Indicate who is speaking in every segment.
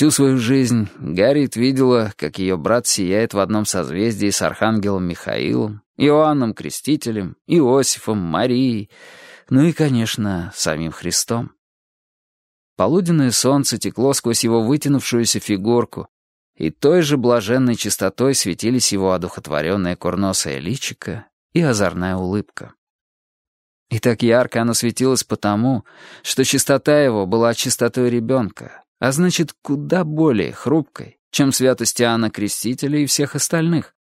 Speaker 1: Всю свою жизнь Гарриет видела, как ее брат сияет в одном созвездии с архангелом Михаилом, Иоанном Крестителем, Иосифом, Марией, ну и, конечно, самим Христом. Полуденное солнце текло сквозь его вытянувшуюся фигурку, и той же блаженной чистотой светились его одухотворенное курносое личико и озорная улыбка. И так ярко оно светилось потому, что чистота его была чистотой ребенка, а значит, куда более хрупкой, чем святость Иоанна Крестителя и всех остальных.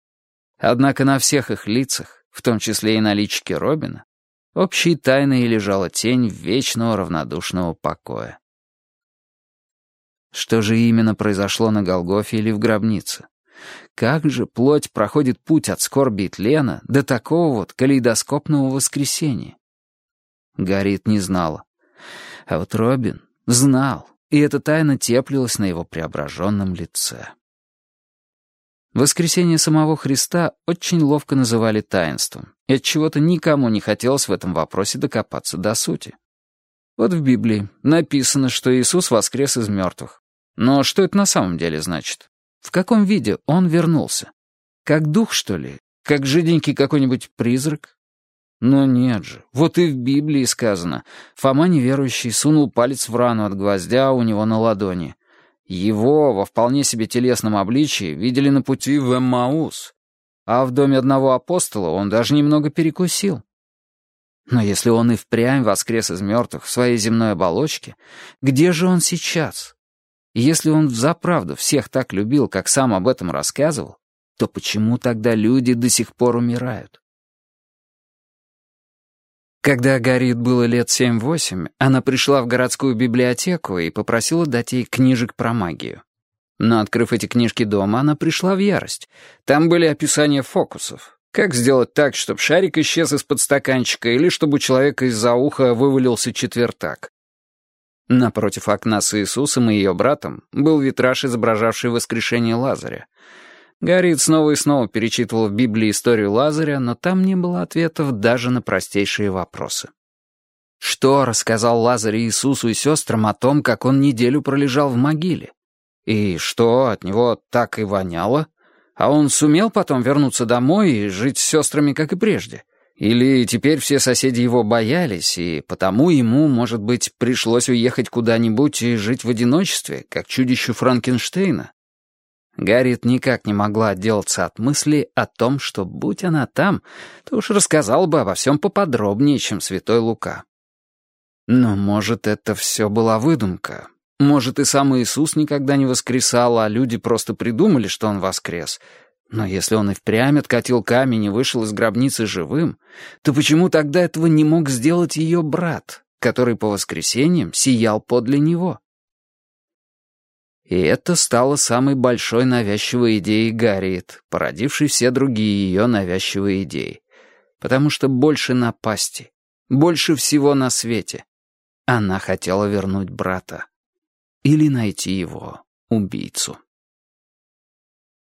Speaker 1: Однако на всех их лицах, в том числе и на личике Робина, общей тайной лежала тень вечного равнодушного покоя. Что же именно произошло на Голгофе или в гробнице? Как же плоть проходит путь от скорби и тлена до такого вот калейдоскопного воскресения? Гарриет не знала. А вот Робин знал, и эта тайна теплилась на его преображенном лице. Воскресение самого Христа очень ловко называли таинством, и от чего то никому не хотелось в этом вопросе докопаться до сути. Вот в Библии написано, что Иисус воскрес из мертвых. Но что это на самом деле значит? В каком виде он вернулся? Как дух, что ли? Как жиденький какой-нибудь призрак? Но нет же, вот и в Библии сказано. Фома неверующий сунул палец в рану от гвоздя у него на ладони. Его во вполне себе телесном обличии видели на пути в Эммаус. А в доме одного апостола он даже немного перекусил. Но если он и впрямь воскрес из мертвых в своей земной оболочке, где же он сейчас? Если он взаправду всех так любил, как сам об этом рассказывал, то почему тогда люди до сих пор умирают? Когда Гарриет было лет семь-восемь, она пришла в городскую библиотеку и попросила дать ей книжек про магию. Но, открыв эти книжки дома, она пришла в ярость. Там были описания фокусов. Как сделать так, чтобы шарик исчез из-под стаканчика или чтобы у человека из-за уха вывалился четвертак. Напротив окна с Иисусом и ее братом был витраж, изображавший воскрешение Лазаря. Гарриет снова и снова перечитывал в Библии историю Лазаря, но там не было ответов даже на простейшие вопросы. Что рассказал Лазарь Иисусу и сестрам о том, как он неделю пролежал в могиле? И что, от него так и воняло? А он сумел потом вернуться домой и жить с сестрами, как и прежде? Или теперь все соседи его боялись, и потому ему, может быть, пришлось уехать куда-нибудь и жить в одиночестве, как чудищу Франкенштейна? Гарриет никак не могла отделаться от мысли о том, что, будь она там, то уж рассказал бы обо всем поподробнее, чем святой Лука. Но, может, это все была выдумка. Может, и сам Иисус никогда не воскресал, а люди просто придумали, что он воскрес. Но если он и впрямь откатил камень и вышел из гробницы живым, то почему тогда этого не мог сделать ее брат, который по воскресеньям сиял подле него? И это стало самой большой навязчивой идеей Гарриет, породившей все другие ее навязчивые идеи. Потому что больше напасти, больше всего на свете. Она хотела вернуть брата. Или найти его, убийцу.